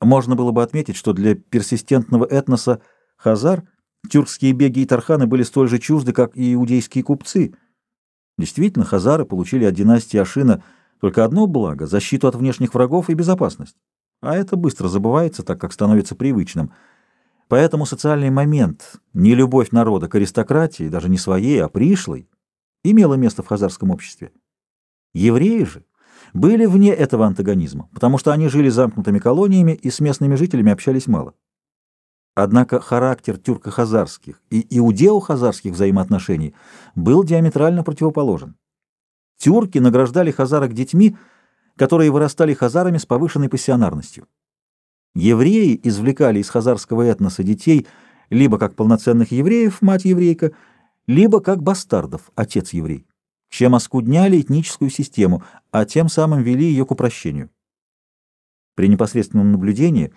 Можно было бы отметить, что для персистентного этноса хазар тюркские беги и тарханы были столь же чужды, как и иудейские купцы. Действительно, хазары получили от династии Ашина только одно благо — защиту от внешних врагов и безопасность. А это быстро забывается, так как становится привычным. Поэтому социальный момент, не любовь народа к аристократии, даже не своей, а пришлой, имела место в хазарском обществе. Евреи же были вне этого антагонизма, потому что они жили замкнутыми колониями и с местными жителями общались мало. Однако характер тюрко-хазарских и иудео-хазарских взаимоотношений был диаметрально противоположен. Тюрки награждали хазарок детьми, которые вырастали хазарами с повышенной пассионарностью. Евреи извлекали из хазарского этноса детей либо как полноценных евреев, мать еврейка, либо как бастардов, отец еврей чем оскудняли этническую систему, а тем самым вели ее к упрощению. При непосредственном наблюдении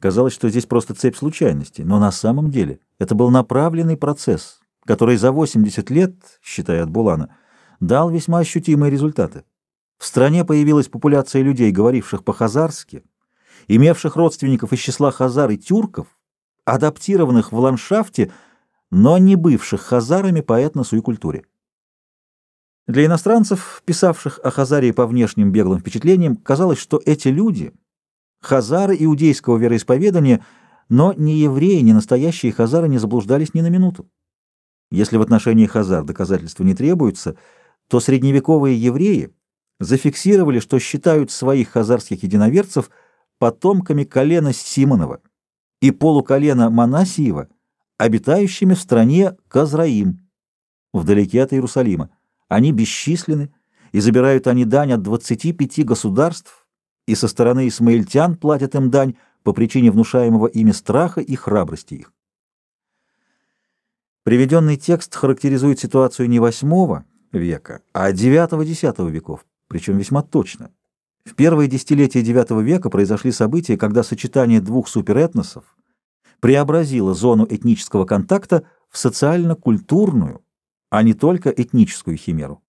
казалось, что здесь просто цепь случайностей, но на самом деле это был направленный процесс, который за 80 лет, считая от Булана, дал весьма ощутимые результаты. В стране появилась популяция людей, говоривших по-хазарски, имевших родственников из числа хазар и тюрков, адаптированных в ландшафте, но не бывших хазарами по этносу и культуре. Для иностранцев, писавших о Хазарии по внешним беглым впечатлениям, казалось, что эти люди — хазары иудейского вероисповедания, но ни евреи, ни настоящие хазары не заблуждались ни на минуту. Если в отношении хазар доказательства не требуются, то средневековые евреи зафиксировали, что считают своих хазарских единоверцев потомками колена Симонова и полуколена Манасиева, обитающими в стране Казраим, вдалеке от Иерусалима. Они бесчисленны, и забирают они дань от 25 государств, и со стороны исмаильтян платят им дань по причине внушаемого ими страха и храбрости их. Приведенный текст характеризует ситуацию не VIII века, а IX-X веков, причем весьма точно. В первые десятилетия IX века произошли события, когда сочетание двух суперэтносов преобразило зону этнического контакта в социально-культурную, а не только этническую химеру.